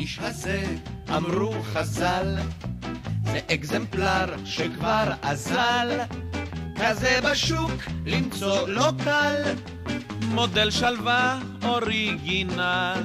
האיש הזה, אמרו חז"ל, זה אקזמפלר שכבר אזל, כזה בשוק למצוא לא קל. מודל שלווה אוריגינל.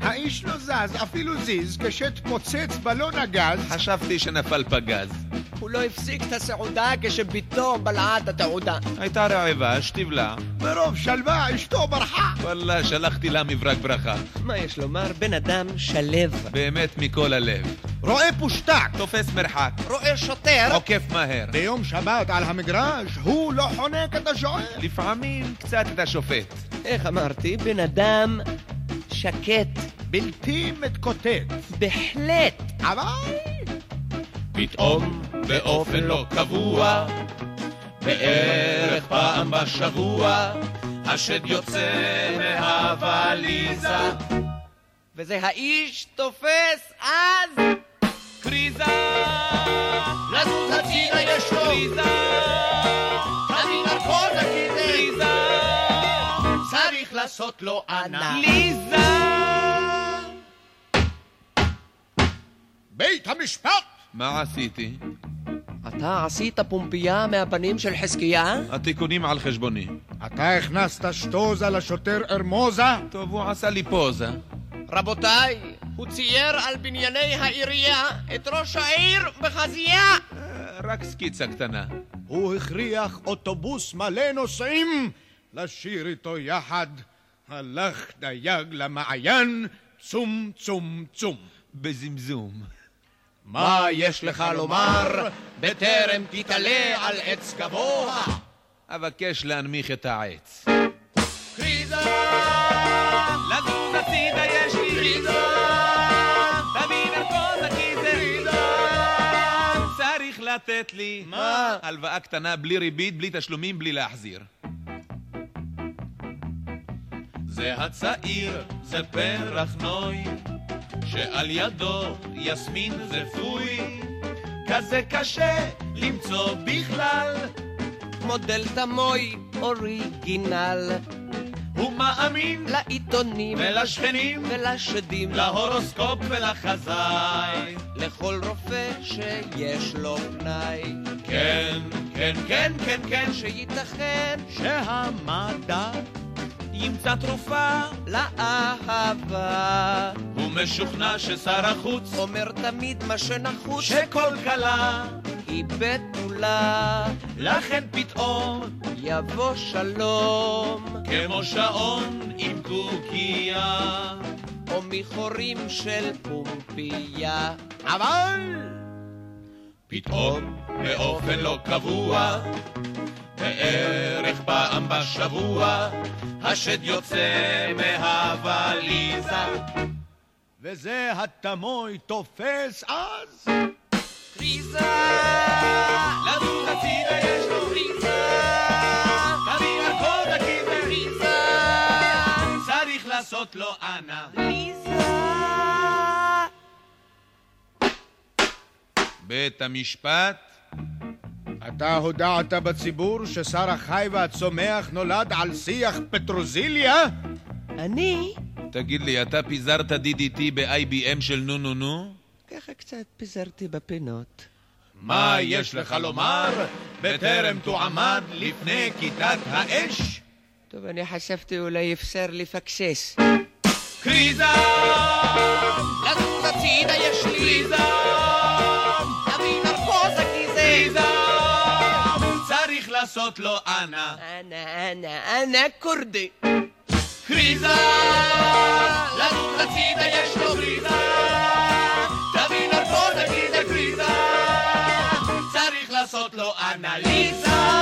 האיש לא זז, אפילו זיז, כשתפוצץ בלון הגז. חשבתי שנפל פגז. הוא לא הפסיק את הסעודה כשבתו בלעה את התעודה. הייתה רעבה, שתבלע. מרוב שלווה אשתו ברחה. וואלה, שלחתי לה מברק ברכה. מה יש לומר? בן אדם שלו. באמת מכל הלב. רואה פושטק. תופס מרחק. רואה שוטר. עוקף מהר. ביום שבת על המגרש, הוא לא חונק את השוער. לפעמים קצת את השופט. איך אמרתי? בן אדם שקט. בלתי מתקוטט. בהחלט. אבל... פתאום, באופן לא קבוע, בערך פעם בשבוע, השד יוצא מהווליזה. וזה האיש תופס אז... קריזה! לזוז הצידה יש לו! קריזה! אני! צריך לעשות לו ענה. ליזה! בית המשפט! מה עשיתי? אתה עשית פומפייה מהפנים של חזקיה? התיקונים על חשבוני. אתה הכנסת שטוזה לשוטר ארמוזה? טוב, הוא עשה לי פוזה. רבותיי, הוא צייר על בנייני העירייה את ראש העיר בחזייה! אה, רק סקיצה קטנה. הוא הכריח אוטובוס מלא נוסעים לשיר איתו יחד. הלך דייג למעיין, צום צום צום. בזמזום. מה יש לך לומר בטרם תתעלה על עץ גבוה? אבקש להנמיך את העץ. כריזה! לזוז הצידה יש לי כריזה! תביא נרקוזה כי זה צריך לתת לי מה? הלוואה קטנה בלי ריבית, בלי תשלומים, בלי להחזיר. זה הצעיר, זה פרח נוי, שעל ידו יסמין זפוי, כזה קשה למצוא בכלל. מודל תמוי אוריגינל הוא מאמין לעיתונים ולשכנים, ולשדים להורוסקופ ולחזאי. לכל רופא שיש לו פנאי כן, כן, כן, כן, כן, שייתכן שהמדע ימצא תרופה. לאהבה הוא משוכנע ששר החוץ אומר תמיד מה שנחוץ שכל כלה, היא בתולה לכן פתאום, יבוא שלום כמו שעון עם קוקייה. או מחורים של פומפייה אבל פתאום, באופן לא קבוע, בערך פעם בשבוע, השד יוצא מהווליזה. וזה התמוי תופס אז כריזה לזוז הצידה יש לו. כריזה תביא נרקוזה כי זה כריזה צריך לעשות לו אנא. כריזה בית המשפט אתה הודעת בציבור ששר החי והצומח נולד על שיח פטרוזיליה? אני תגיד לי, אתה פיזרת DDT ב-IBM של נו נו נו? ככה קצת פיזרתי בפינות מה יש לך לומר בטרם תועמד לפני כיתת האש? טוב, אני חשבתי אולי אפשר לפקסס. קריזה! לזוז הצידה יש לי קריזה! תביא נרקוזה כי זה קריזה! צריך לעשות לו אנא. אנא, אנא, אנא כורדי קריזה! הצידה יש לו קריזה! תביא נרקוזה כי זה קריזה! צריך לעשות לו אנליזה!